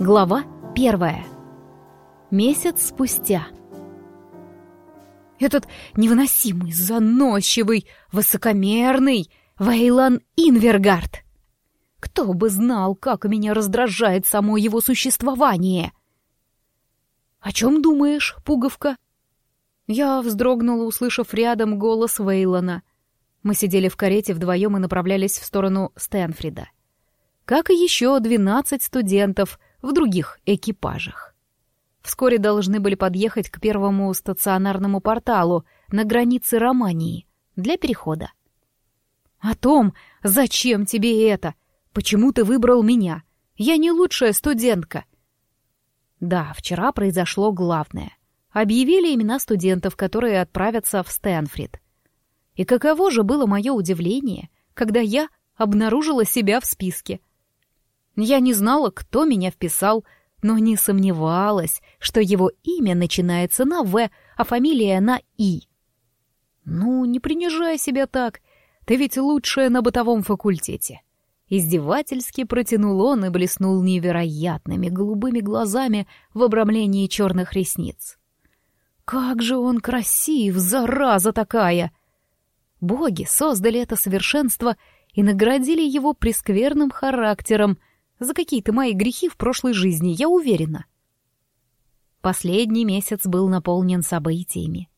Глава первая. Месяц спустя. Этот невыносимый, заносчивый, высокомерный Вейлан Инвергард. Кто бы знал, как меня раздражает само его существование. «О чем думаешь, пуговка?» Я вздрогнула, услышав рядом голос Вейлона. Мы сидели в карете вдвоем и направлялись в сторону Стэнфрида. Как и еще двенадцать студентов в других экипажах. Вскоре должны были подъехать к первому стационарному порталу на границе Романии для перехода. «О том, зачем тебе это? Почему ты выбрал меня? Я не лучшая студентка». Да, вчера произошло главное. Объявили имена студентов, которые отправятся в Стэнфрид. И каково же было мое удивление, когда я обнаружила себя в списке. Я не знала, кто меня вписал, но не сомневалась, что его имя начинается на «В», а фамилия на «И». «Ну, не принижай себя так, ты ведь лучшая на бытовом факультете». Издевательски протянул он и блеснул невероятными голубыми глазами в обрамлении черных ресниц. «Как же он красив, зараза такая!» Боги создали это совершенство и наградили его прескверным характером за какие-то мои грехи в прошлой жизни, я уверена. Последний месяц был наполнен событиями.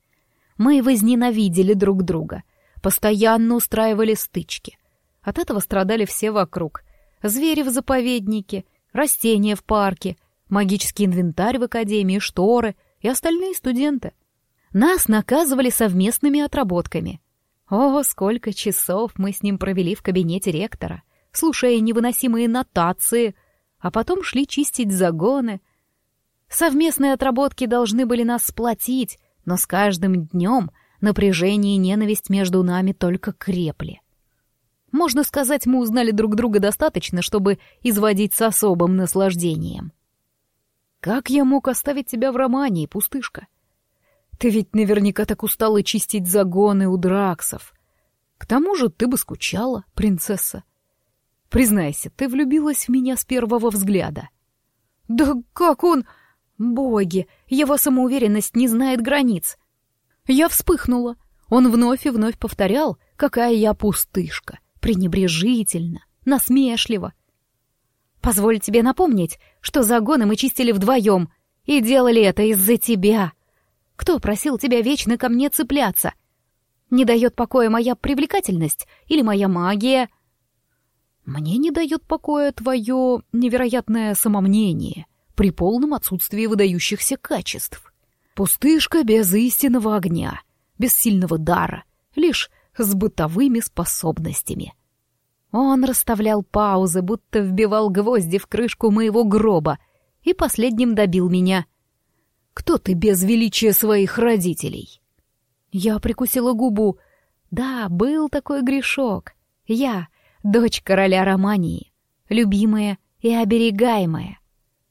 Мы возненавидели друг друга, постоянно устраивали стычки. От этого страдали все вокруг. Звери в заповеднике, растения в парке, магический инвентарь в академии, шторы и остальные студенты. Нас наказывали совместными отработками. О, сколько часов мы с ним провели в кабинете ректора, слушая невыносимые нотации, а потом шли чистить загоны. Совместные отработки должны были нас сплотить, но с каждым днем напряжение и ненависть между нами только крепли. Можно сказать, мы узнали друг друга достаточно, чтобы изводить с особым наслаждением. «Как я мог оставить тебя в романе, пустышка?» Ты ведь наверняка так устала чистить загоны у драксов. К тому же ты бы скучала, принцесса. Признайся, ты влюбилась в меня с первого взгляда. Да как он... Боги, его самоуверенность не знает границ. Я вспыхнула. Он вновь и вновь повторял, какая я пустышка, пренебрежительно, насмешливо. Позволь тебе напомнить, что загоны мы чистили вдвоем, и делали это из-за тебя. Кто просил тебя вечно ко мне цепляться? Не дает покоя моя привлекательность или моя магия? Мне не дает покоя твое невероятное самомнение при полном отсутствии выдающихся качеств. Пустышка без истинного огня, без сильного дара, лишь с бытовыми способностями. Он расставлял паузы, будто вбивал гвозди в крышку моего гроба, и последним добил меня. Кто ты без величия своих родителей?» Я прикусила губу. Да, был такой грешок. Я, дочь короля Романии, любимая и оберегаемая.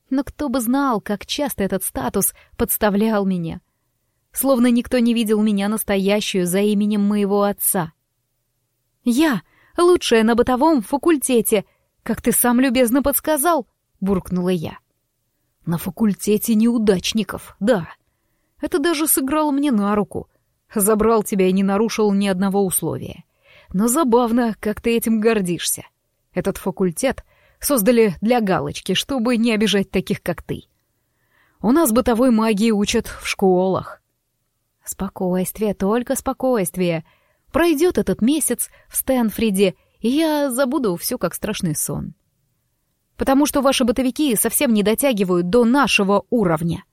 Но кто бы знал, как часто этот статус подставлял меня. Словно никто не видел меня настоящую за именем моего отца. «Я, лучшая на бытовом факультете, как ты сам любезно подсказал», — буркнула я. На факультете неудачников, да. Это даже сыграло мне на руку. Забрал тебя и не нарушил ни одного условия. Но забавно, как ты этим гордишься. Этот факультет создали для галочки, чтобы не обижать таких, как ты. У нас бытовой магии учат в школах. Спокойствие, только спокойствие. Пройдет этот месяц в Стэнфриде, и я забуду все как страшный сон потому что ваши бытовики совсем не дотягивают до нашего уровня».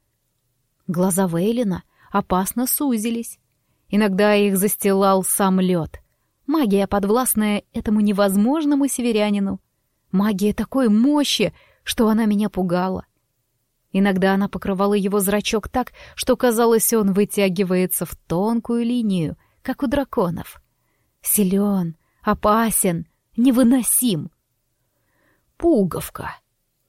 Глаза Вейлина опасно сузились. Иногда их застилал сам лед. Магия, подвластная этому невозможному северянину. Магия такой мощи, что она меня пугала. Иногда она покрывала его зрачок так, что казалось, он вытягивается в тонкую линию, как у драконов. Силен, опасен, невыносим — пуговка.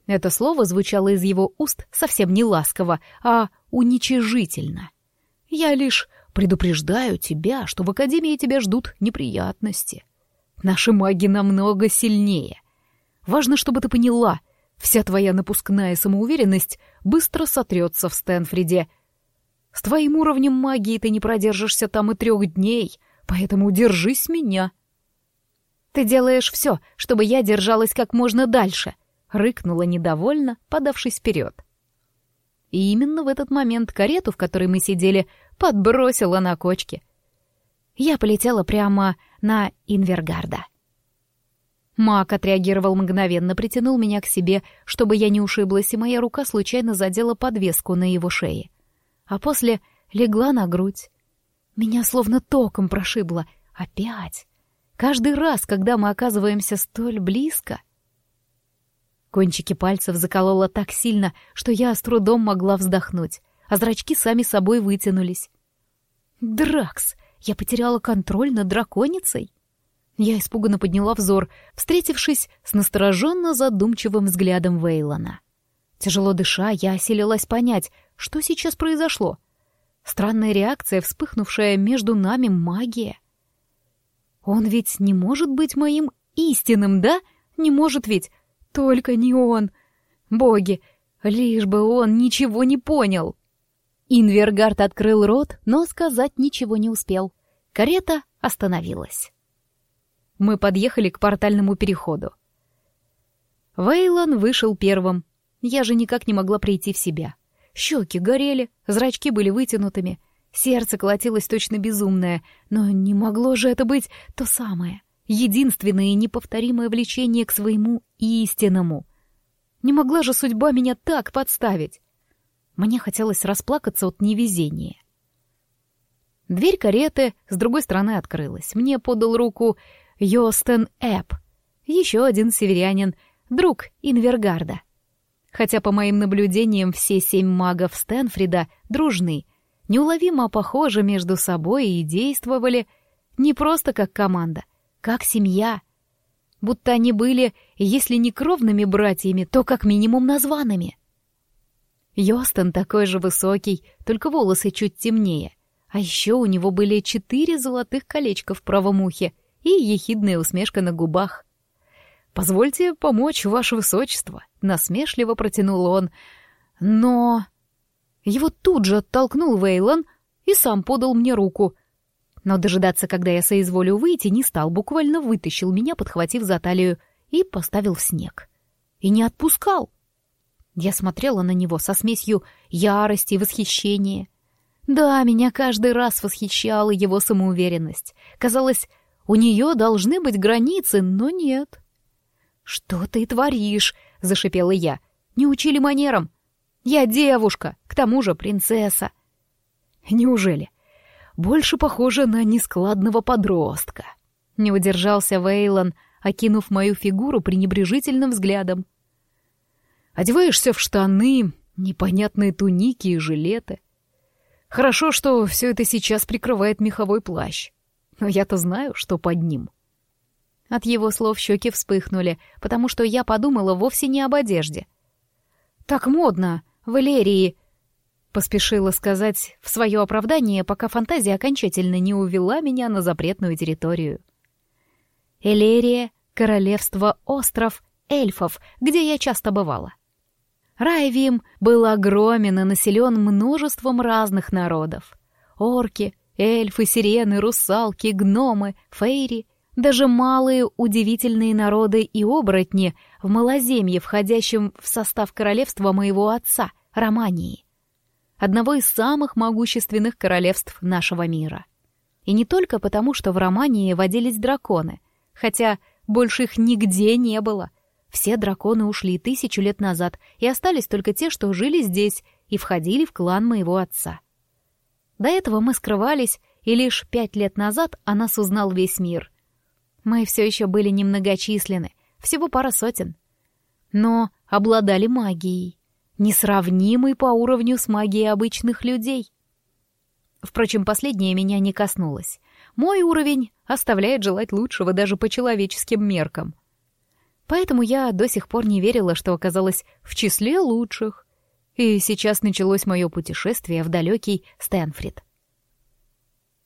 Это слово звучало из его уст совсем не ласково, а уничижительно. Я лишь предупреждаю тебя, что в Академии тебя ждут неприятности. Наши маги намного сильнее. Важно, чтобы ты поняла, Вся твоя напускная самоуверенность быстро сотрется в Стэнфриде. С твоим уровнем магии ты не продержишься там и трех дней, поэтому держись меня. Ты делаешь все, чтобы я держалась как можно дальше, рыкнула недовольно, подавшись вперед. И именно в этот момент карету, в которой мы сидели, подбросила на кочке. Я полетела прямо на Инвергарда. Маг отреагировал мгновенно, притянул меня к себе, чтобы я не ушиблась, и моя рука случайно задела подвеску на его шее. А после легла на грудь. Меня словно током прошибло. Опять. Каждый раз, когда мы оказываемся столь близко. Кончики пальцев закололо так сильно, что я с трудом могла вздохнуть, а зрачки сами собой вытянулись. «Дракс! Я потеряла контроль над драконицей?» Я испуганно подняла взор, встретившись с настороженно задумчивым взглядом Вейлона. Тяжело дыша, я осилилась понять, что сейчас произошло. Странная реакция, вспыхнувшая между нами магия. Он ведь не может быть моим истинным, да? Не может ведь. Только не он. Боги, лишь бы он ничего не понял. Инвергард открыл рот, но сказать ничего не успел. Карета остановилась. Мы подъехали к портальному переходу. Вейлон вышел первым. Я же никак не могла прийти в себя. Щеки горели, зрачки были вытянутыми, сердце колотилось точно безумное, но не могло же это быть то самое, единственное и неповторимое влечение к своему истинному. Не могла же судьба меня так подставить. Мне хотелось расплакаться от невезения. Дверь кареты с другой стороны открылась. Мне подал руку Йостен Эп, еще один северянин, друг Инвергарда. Хотя, по моим наблюдениям, все семь магов Стэнфрида дружны, неуловимо похожи между собой и действовали не просто как команда, как семья. Будто они были, если не кровными братьями, то как минимум названными. Йостен такой же высокий, только волосы чуть темнее. А еще у него были четыре золотых колечка в правом ухе — и ехидная усмешка на губах. «Позвольте помочь, ваше высочество», — насмешливо протянул он. «Но...» Его тут же оттолкнул Вейлон и сам подал мне руку. Но дожидаться, когда я соизволю выйти, не стал, буквально вытащил меня, подхватив за талию, и поставил в снег. И не отпускал. Я смотрела на него со смесью ярости и восхищения. Да, меня каждый раз восхищала его самоуверенность. Казалось, у нее должны быть границы, но нет. «Что ты творишь?» — зашипела я. «Не учили манерам. Я девушка, к тому же принцесса». «Неужели? Больше похоже на нескладного подростка». Не удержался Вейлон, окинув мою фигуру пренебрежительным взглядом. «Одеваешься в штаны, непонятные туники и жилеты. Хорошо, что все это сейчас прикрывает меховой плащ. Но я-то знаю, что под ним. От его слов щеки вспыхнули, потому что я подумала вовсе не об одежде. «Так модно, Валерии!» Поспешила сказать в свое оправдание, пока фантазия окончательно не увела меня на запретную территорию. Элерия — королевство остров эльфов, где я часто бывала. Райвим был огромен и населен множеством разных народов. Орки, Эльфы, сирены, русалки, гномы, фейри, даже малые удивительные народы и оборотни в Малоземье, входящем в состав королевства моего отца, Романии. Одного из самых могущественных королевств нашего мира. И не только потому, что в Романии водились драконы, хотя больше их нигде не было. Все драконы ушли тысячу лет назад, и остались только те, что жили здесь и входили в клан моего отца. До этого мы скрывались, и лишь пять лет назад о нас узнал весь мир. Мы все еще были немногочисленны, всего пара сотен. Но обладали магией, несравнимой по уровню с магией обычных людей. Впрочем, последнее меня не коснулось. Мой уровень оставляет желать лучшего даже по человеческим меркам. Поэтому я до сих пор не верила, что оказалась в числе лучших. И сейчас началось мое путешествие в далекий Стэнфрид.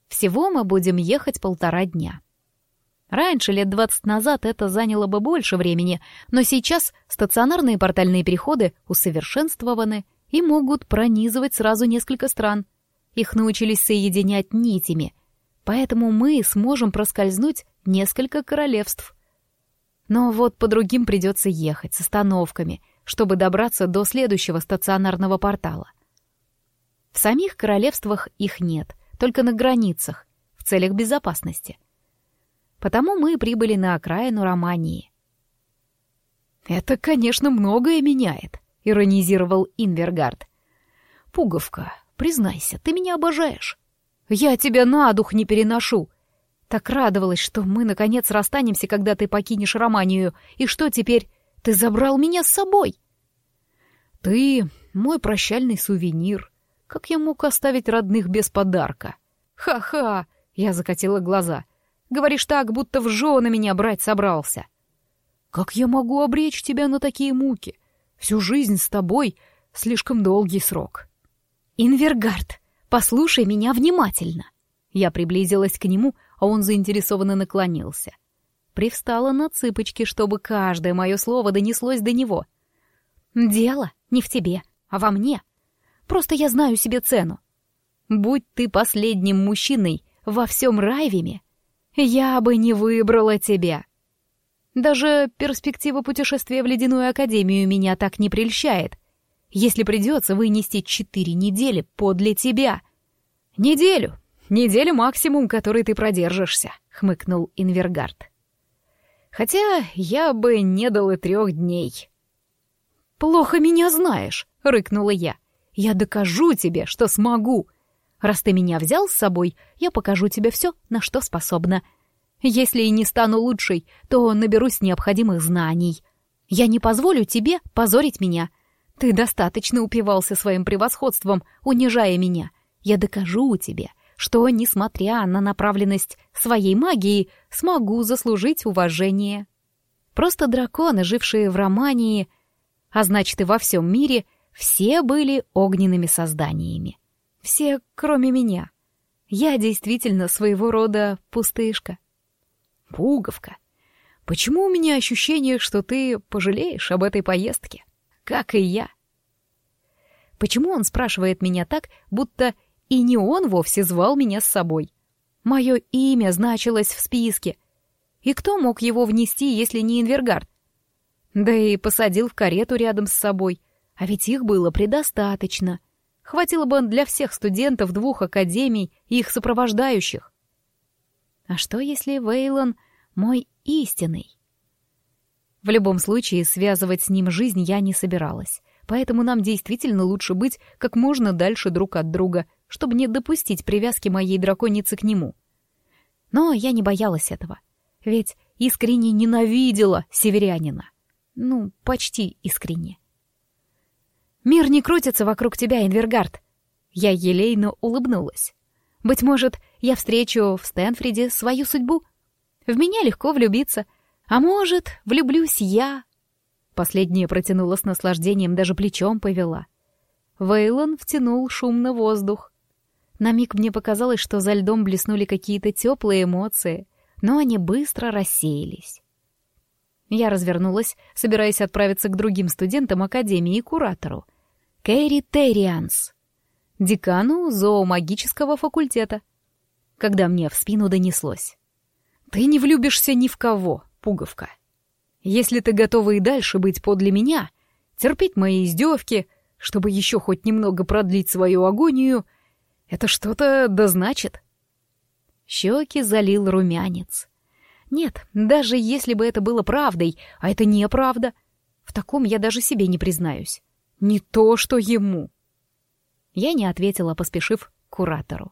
Всего мы будем ехать полтора дня. Раньше, лет двадцать назад, это заняло бы больше времени, но сейчас стационарные портальные переходы усовершенствованы и могут пронизывать сразу несколько стран. Их научились соединять нитями, поэтому мы сможем проскользнуть несколько королевств. Но вот по другим придется ехать с остановками, чтобы добраться до следующего стационарного портала. В самих королевствах их нет, только на границах, в целях безопасности. Потому мы прибыли на окраину Романии. «Это, конечно, многое меняет», — иронизировал Инвергард. «Пуговка, признайся, ты меня обожаешь. Я тебя на дух не переношу. Так радовалась, что мы, наконец, расстанемся, когда ты покинешь Романию. И что теперь? Ты забрал меня с собой?» «Ты мой прощальный сувенир. Как я мог оставить родных без подарка?» «Ха-ха!» — я закатила глаза. Говоришь так, будто в жены меня брать собрался. Как я могу обречь тебя на такие муки? Всю жизнь с тобой — слишком долгий срок. Инвергард, послушай меня внимательно. Я приблизилась к нему, а он заинтересованно наклонился. Привстала на цыпочки, чтобы каждое мое слово донеслось до него. Дело не в тебе, а во мне. Просто я знаю себе цену. Будь ты последним мужчиной во всем Райвиме, я бы не выбрала тебя. Даже перспектива путешествия в Ледяную Академию меня так не прельщает. Если придется вынести четыре недели подле тебя. Неделю. Неделю максимум, который ты продержишься, хмыкнул Инвергард. Хотя я бы не дал и трех дней. Плохо меня знаешь, рыкнула я. Я докажу тебе, что смогу. Раз ты меня взял с собой, я покажу тебе все, на что способна. Если и не стану лучшей, то наберусь необходимых знаний. Я не позволю тебе позорить меня. Ты достаточно упивался своим превосходством, унижая меня. Я докажу тебе, что, несмотря на направленность своей магии, смогу заслужить уважение. Просто драконы, жившие в Романии, а значит и во всем мире, все были огненными созданиями. Все, кроме меня. Я действительно своего рода пустышка. Пуговка. Почему у меня ощущение, что ты пожалеешь об этой поездке? Как и я. Почему он спрашивает меня так, будто и не он вовсе звал меня с собой? Мое имя значилось в списке. И кто мог его внести, если не Инвергард? Да и посадил в карету рядом с собой. А ведь их было предостаточно — Хватило бы для всех студентов двух академий и их сопровождающих. А что, если Вейлон мой истинный? В любом случае, связывать с ним жизнь я не собиралась, поэтому нам действительно лучше быть как можно дальше друг от друга, чтобы не допустить привязки моей драконицы к нему. Но я не боялась этого, ведь искренне ненавидела северянина. Ну, почти искренне. Мир не крутится вокруг тебя, Инвергард. Я елейно улыбнулась. Быть может, я встречу в Стэнфриде свою судьбу? В меня легко влюбиться. А может, влюблюсь я? Последняя протянула с наслаждением, даже плечом повела. Вейлон втянул шумно воздух. На миг мне показалось, что за льдом блеснули какие-то теплые эмоции, но они быстро рассеялись. Я развернулась, собираясь отправиться к другим студентам Академии и куратору, Кэрри Террианс, декану зоомагического факультета. Когда мне в спину донеслось. «Ты не влюбишься ни в кого, пуговка. Если ты готова и дальше быть подле меня, терпеть мои издевки, чтобы еще хоть немного продлить свою агонию, это что-то да значит». Щеки залил румянец. Нет, даже если бы это было правдой, а это неправда, в таком я даже себе не признаюсь. Не то, что ему. Я не ответила, поспешив к куратору.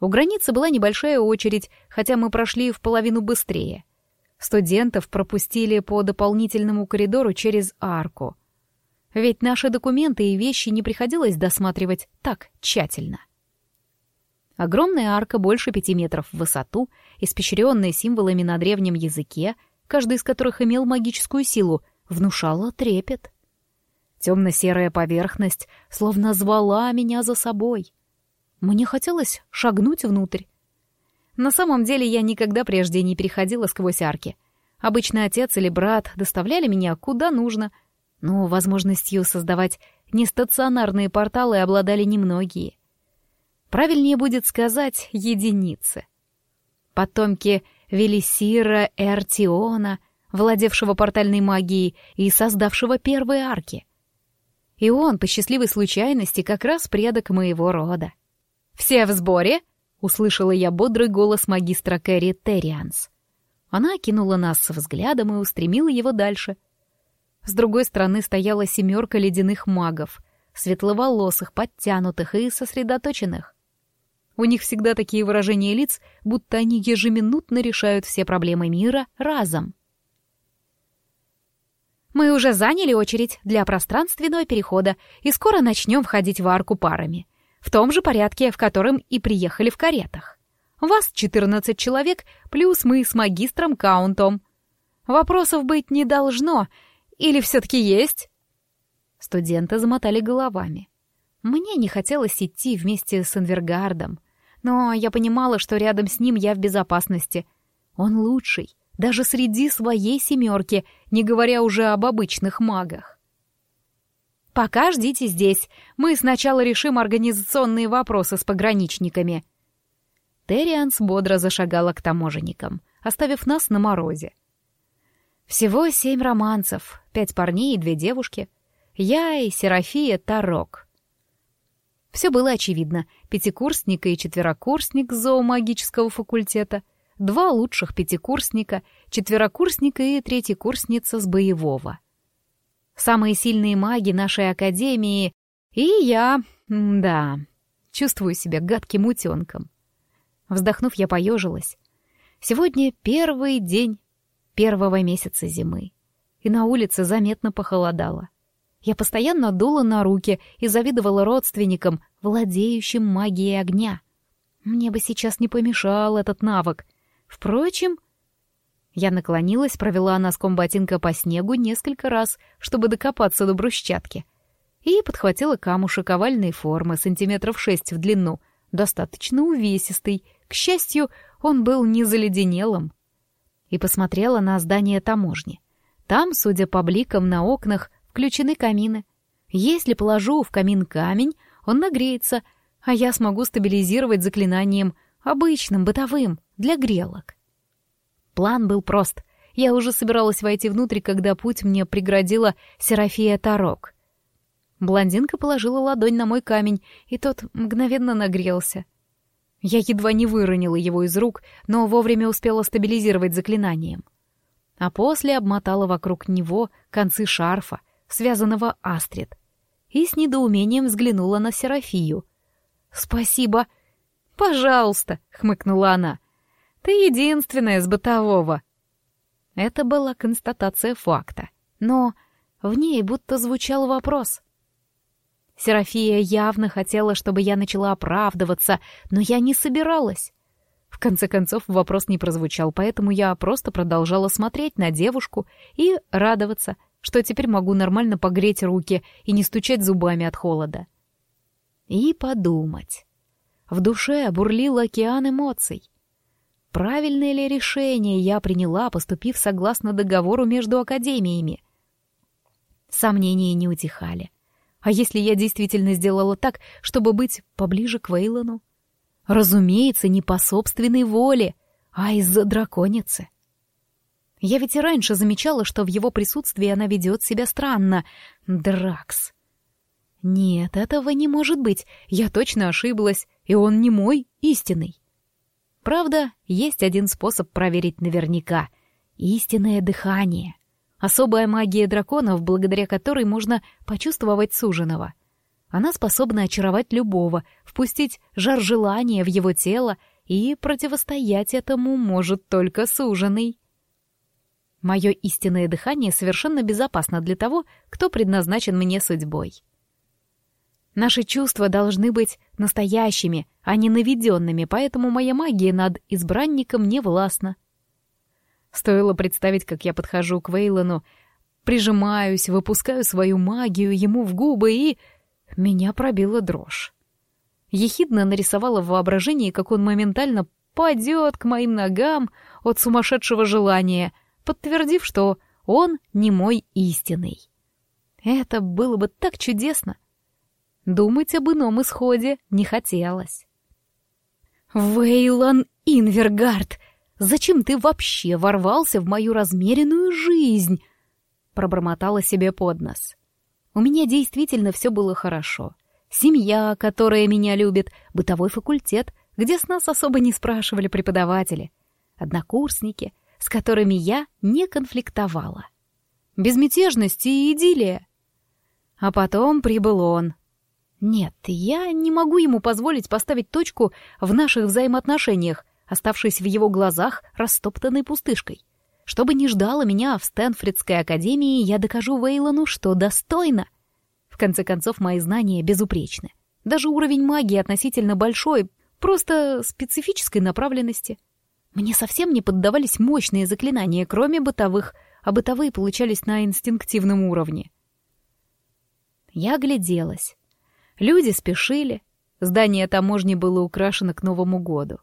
У границы была небольшая очередь, хотя мы прошли в половину быстрее. Студентов пропустили по дополнительному коридору через арку. Ведь наши документы и вещи не приходилось досматривать так тщательно. Огромная арка больше пяти метров в высоту, испещренная символами на древнем языке, каждый из которых имел магическую силу, внушала трепет. Темно-серая поверхность словно звала меня за собой. Мне хотелось шагнуть внутрь. На самом деле я никогда прежде не переходила сквозь арки. Обычно отец или брат доставляли меня куда нужно, но возможностью создавать нестационарные порталы обладали немногие. Правильнее будет сказать «единицы». Потомки Велисира Эртиона, владевшего портальной магией и создавшего первые арки. И он, по счастливой случайности, как раз предок моего рода. «Все в сборе?» — услышала я бодрый голос магистра Кэрри Террианс. Она кинула нас взглядом и устремила его дальше. С другой стороны стояла семерка ледяных магов, светловолосых, подтянутых и сосредоточенных. У них всегда такие выражения лиц, будто они ежеминутно решают все проблемы мира разом. Мы уже заняли очередь для пространственного перехода и скоро начнем входить в арку парами. В том же порядке, в котором и приехали в каретах. Вас 14 человек, плюс мы с магистром Каунтом. Вопросов быть не должно. Или все-таки есть? Студенты замотали головами. Мне не хотелось идти вместе с Инвергардом, но я понимала, что рядом с ним я в безопасности. Он лучший, даже среди своей семерки, не говоря уже об обычных магах. «Пока ждите здесь. Мы сначала решим организационные вопросы с пограничниками». Террианс бодро зашагала к таможенникам, оставив нас на морозе. Всего семь романцев, пять парней и две девушки. Я и Серафия Тарок. Все было очевидно. Пятикурсник и четверокурсник зоомагического факультета, два лучших пятикурсника, четверокурсника и третьекурсница с боевого. Самые сильные маги нашей академии и я, да, чувствую себя гадким утенком. Вздохнув, я поежилась. Сегодня первый день первого месяца зимы, и на улице заметно похолодало. Я постоянно дула на руки и завидовала родственникам, владеющим магией огня. Мне бы сейчас не помешал этот навык. Впрочем... Я наклонилась, провела носком ботинка по снегу несколько раз, чтобы докопаться до брусчатки, и подхватила камушек овальной формы, сантиметров шесть в длину, достаточно увесистый. К счастью, он был не заледенелым. И посмотрела на здание таможни. Там, судя по бликам на окнах, включены камины. Если положу в камин камень, он нагреется, а я смогу стабилизировать заклинанием, обычным, бытовым, для грелок. План был прост. Я уже собиралась войти внутрь, когда путь мне преградила Серафия Тарок. Блондинка положила ладонь на мой камень, и тот мгновенно нагрелся. Я едва не выронила его из рук, но вовремя успела стабилизировать заклинанием. А после обмотала вокруг него концы шарфа, связанного Астрид, и с недоумением взглянула на Серафию. «Спасибо!» «Пожалуйста!» — хмыкнула она. «Ты единственная из бытового!» Это была констатация факта, но в ней будто звучал вопрос. Серафия явно хотела, чтобы я начала оправдываться, но я не собиралась. В конце концов, вопрос не прозвучал, поэтому я просто продолжала смотреть на девушку и радоваться, что теперь могу нормально погреть руки и не стучать зубами от холода. И подумать. В душе бурлил океан эмоций. Правильное ли решение я приняла, поступив согласно договору между академиями? Сомнения не утихали. А если я действительно сделала так, чтобы быть поближе к Вейлону? Разумеется, не по собственной воле, а из-за драконицы. Я ведь и раньше замечала, что в его присутствии она ведет себя странно. Дракс. Нет, этого не может быть. Я точно ошиблась, и он не мой истинный. Правда, есть один способ проверить наверняка. Истинное дыхание. Особая магия драконов, благодаря которой можно почувствовать суженого. Она способна очаровать любого, впустить жар желания в его тело, и противостоять этому может только суженый. Мое истинное дыхание совершенно безопасно для того, кто предназначен мне судьбой. Наши чувства должны быть настоящими, а не наведенными, поэтому моя магия над избранником не властна. Стоило представить, как я подхожу к Вейлону, прижимаюсь, выпускаю свою магию ему в губы и... Меня пробила дрожь. Ехидно нарисовала в воображении, как он моментально падет к моим ногам от сумасшедшего желания, подтвердив, что он не мой истинный. Это было бы так чудесно. Думать об ином исходе не хотелось. «Вейлан Инвергард, зачем ты вообще ворвался в мою размеренную жизнь?» Пробормотала себе под нос. У меня действительно все было хорошо. Семья, которая меня любит, бытовой факультет, где с нас особо не спрашивали преподаватели, однокурсники, с которыми я не конфликтовала. Безмятежность и идиллия. А потом прибыл он. Нет, я не могу ему позволить поставить точку в наших взаимоотношениях, оставшись в его глазах растоптанной пустышкой. Что бы ни ждало меня в Стэнфордской академии, я докажу Вейлону, что достойно. В конце концов, мои знания безупречны. Даже уровень магии относительно большой, просто специфической направленности. Мне совсем не поддавались мощные заклинания, кроме бытовых, а бытовые получались на инстинктивном уровне. Я огляделась. Люди спешили. Здание таможни было украшено к Новому году.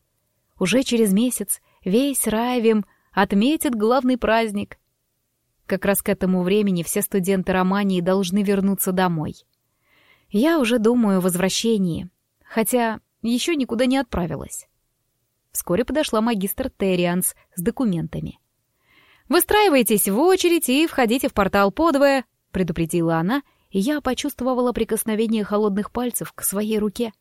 Уже через месяц весь Райвим отметит главный праздник как раз к этому времени все студенты Романии должны вернуться домой. Я уже думаю о возвращении, хотя еще никуда не отправилась. Вскоре подошла магистр Террианс с документами. «Выстраивайтесь в очередь и входите в портал подвое», — предупредила она, и я почувствовала прикосновение холодных пальцев к своей руке.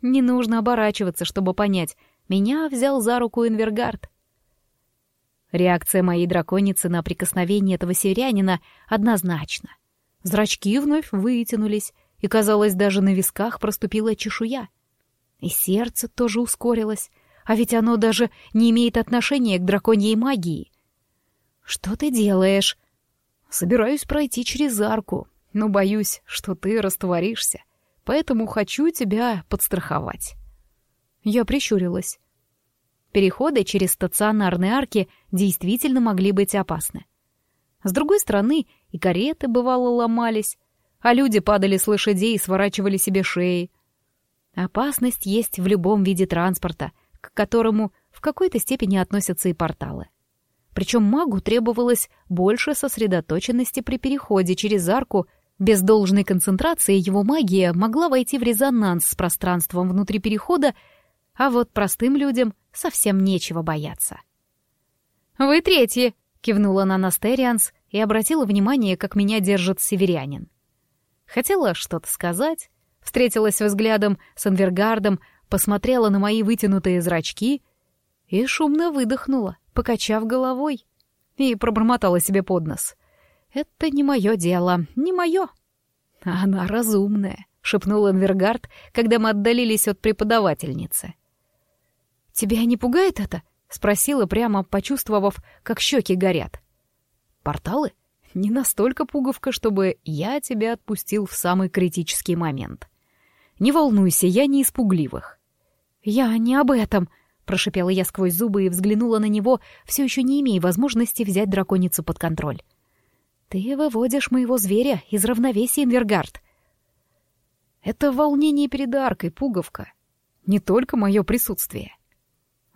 Не нужно оборачиваться, чтобы понять. Меня взял за руку Инвергард. Реакция моей драконицы на прикосновение этого северянина однозначна. Зрачки вновь вытянулись, и, казалось, даже на висках проступила чешуя. И сердце тоже ускорилось, а ведь оно даже не имеет отношения к драконьей магии. «Что ты делаешь?» «Собираюсь пройти через арку, но боюсь, что ты растворишься, поэтому хочу тебя подстраховать». Я прищурилась. Переходы через стационарные арки действительно могли быть опасны. С другой стороны, и кареты, бывало, ломались, а люди падали с лошадей и сворачивали себе шеи. Опасность есть в любом виде транспорта, к которому в какой-то степени относятся и порталы. Причем магу требовалось больше сосредоточенности при переходе через арку, без должной концентрации его магия могла войти в резонанс с пространством внутри перехода, а вот простым людям совсем нечего бояться. «Вы третьи!» — кивнула на Настерианс и обратила внимание, как меня держит северянин. Хотела что-то сказать, встретилась взглядом с Анвергардом, посмотрела на мои вытянутые зрачки и шумно выдохнула, покачав головой, и пробормотала себе под нос. «Это не мое дело, не мое». «Она разумная», — шепнул Анвергард, когда мы отдалились от преподавательницы. «Тебя не пугает это?» — спросила, прямо почувствовав, как щеки горят. «Порталы? Не настолько пуговка, чтобы я тебя отпустил в самый критический момент. Не волнуйся, я не испугливых». «Я не об этом», — прошипела я сквозь зубы и взглянула на него, все еще не имея возможности взять драконицу под контроль. «Ты выводишь моего зверя из равновесия, Инвергард». «Это волнение перед аркой, пуговка. Не только мое присутствие».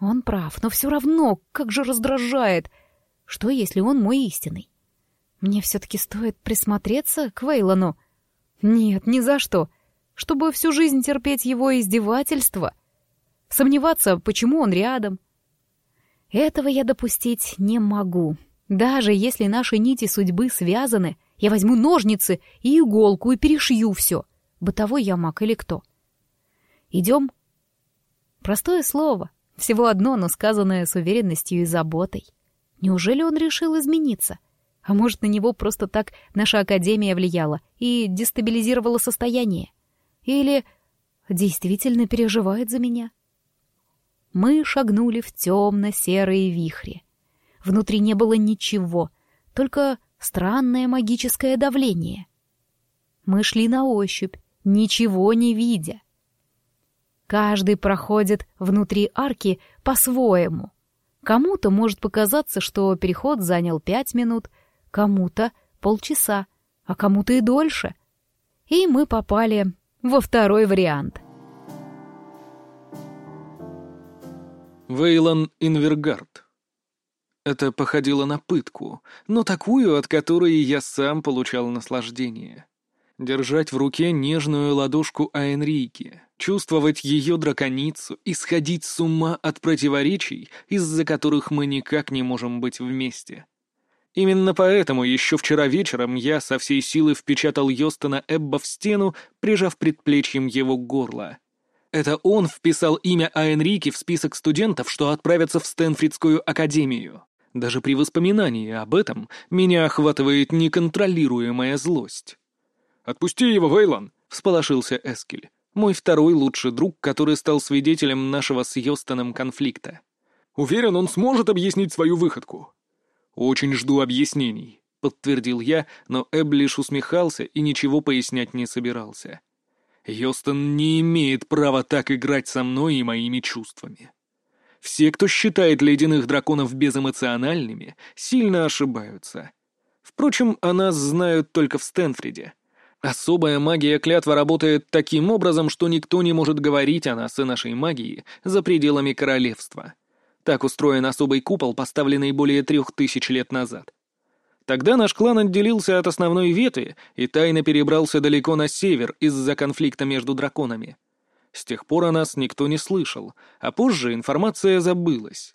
Он прав, но все равно, как же раздражает. Что, если он мой истинный? Мне все-таки стоит присмотреться к Вейлону. Нет, ни за что. Чтобы всю жизнь терпеть его издевательства. Сомневаться, почему он рядом. Этого я допустить не могу. Даже если наши нити судьбы связаны, я возьму ножницы и иголку и перешью все. Бытовой я маг или кто. Идем. Простое слово. Всего одно, но сказанное с уверенностью и заботой. Неужели он решил измениться? А может, на него просто так наша Академия влияла и дестабилизировала состояние? Или действительно переживает за меня? Мы шагнули в темно-серые вихри. Внутри не было ничего, только странное магическое давление. Мы шли на ощупь, ничего не видя. Каждый проходит внутри арки по-своему. Кому-то может показаться, что переход занял пять минут, кому-то полчаса, а кому-то и дольше. И мы попали во второй вариант. Вейлан Инвергард. Это походило на пытку, но такую, от которой я сам получал наслаждение. Держать в руке нежную ладошку Аэнрики, чувствовать ее драконицу и сходить с ума от противоречий, из-за которых мы никак не можем быть вместе. Именно поэтому еще вчера вечером я со всей силы впечатал Йостона Эбба в стену, прижав предплечьем его горло — это он вписал имя Аэнрики в список студентов, что отправятся в Стэнфридскую академию. Даже при воспоминании об этом меня охватывает неконтролируемая злость. «Отпусти его, Вейлон!» — всполошился Эскель. Мой второй лучший друг, который стал свидетелем нашего с Йостоном конфликта. «Уверен, он сможет объяснить свою выходку». «Очень жду объяснений», — подтвердил я, но Эб лишь усмехался и ничего пояснять не собирался. Йостон не имеет права так играть со мной и моими чувствами. Все, кто считает ледяных драконов безэмоциональными, сильно ошибаются. Впрочем, о нас знают только в Стэнфриде. Особая магия клятва работает таким образом, что никто не может говорить о нас и нашей магии за пределами королевства. Так устроен особый купол, поставленный более трех тысяч лет назад. Тогда наш клан отделился от основной ветви и тайно перебрался далеко на север из-за конфликта между драконами. С тех пор о нас никто не слышал, а позже информация забылась.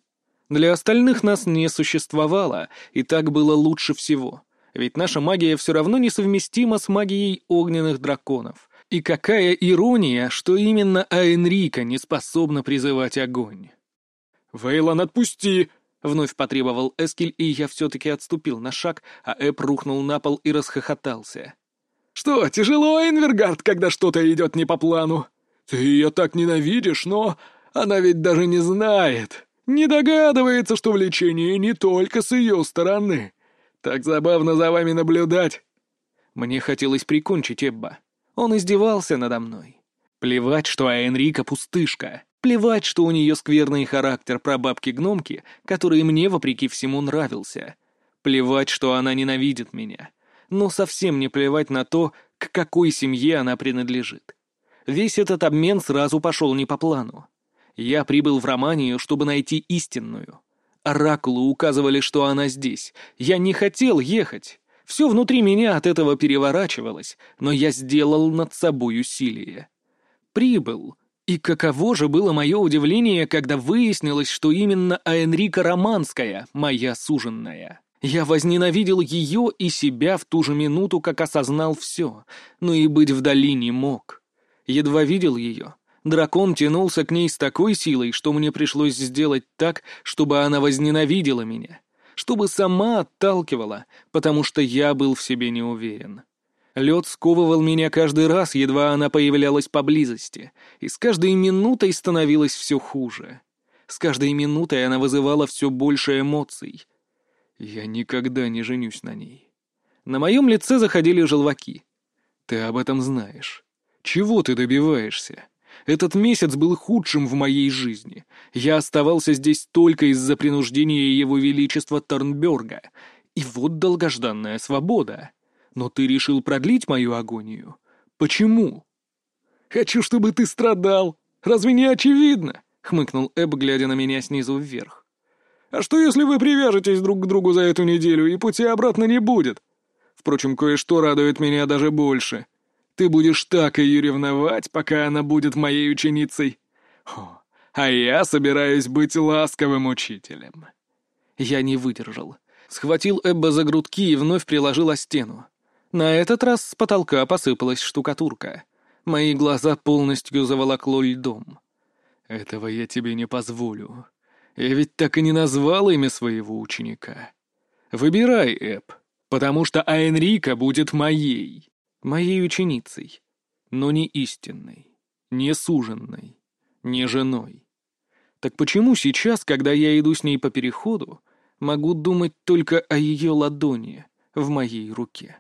Для остальных нас не существовало, и так было лучше всего. Ведь наша магия все равно несовместима с магией огненных драконов. И какая ирония, что именно Аэнрика не способна призывать огонь. «Вейлон, отпусти!» — вновь потребовал Эскель, и я все-таки отступил на шаг, а Эп рухнул на пол и расхохотался. «Что, тяжело, Инвергард, когда что-то идет не по плану? Ты ее так ненавидишь, но она ведь даже не знает, не догадывается, что влечение не только с ее стороны. Так забавно за вами наблюдать». Мне хотелось прикончить Эбба. Он издевался надо мной. Плевать, что Энрика пустышка. Плевать, что у нее скверный характер прабабки-гномки, который мне, вопреки всему, нравился. Плевать, что она ненавидит меня. Но совсем не плевать на то, к какой семье она принадлежит. Весь этот обмен сразу пошел не по плану. Я прибыл в Романию, чтобы найти истинную. Оракулы указывали, что она здесь. Я не хотел ехать. Все внутри меня от этого переворачивалось, но я сделал над собой усилие. Прибыл, и каково же было мое удивление, когда выяснилось, что именно Аэнрика Романская, моя суженная. Я возненавидел ее и себя в ту же минуту, как осознал все, но и быть вдали не мог. Едва видел ее. Дракон тянулся к ней с такой силой, что мне пришлось сделать так, чтобы она возненавидела меня, чтобы сама отталкивала, потому что я был в себе не уверен. Лед сковывал меня каждый раз, едва она появлялась поблизости, и с каждой минутой становилось все хуже. С каждой минутой она вызывала все больше эмоций. Я никогда не женюсь на ней. На моем лице заходили желваки. Ты об этом знаешь. Чего ты добиваешься? Этот месяц был худшим в моей жизни. Я оставался здесь только из-за принуждения его величества Торнберга. И вот долгожданная свобода. Но ты решил продлить мою агонию. Почему?» «Хочу, чтобы ты страдал. Разве не очевидно?» — хмыкнул Эб, глядя на меня снизу вверх. «А что, если вы привяжетесь друг к другу за эту неделю, и пути обратно не будет? Впрочем, кое-что радует меня даже больше. Ты будешь так ее ревновать, пока она будет моей ученицей. О, а я собираюсь быть ласковым учителем». Я не выдержал. Схватил Эбба за грудки и вновь приложил о стену. На этот раз с потолка посыпалась штукатурка. Мои глаза полностью заволокло льдом. «Этого я тебе не позволю. Я ведь так и не назвал имя своего ученика. Выбирай, Эп, потому что Аэнрика будет моей, моей ученицей, но не истинной, не суженной, не женой. Так почему сейчас, когда я иду с ней по переходу, могу думать только о ее ладони в моей руке?»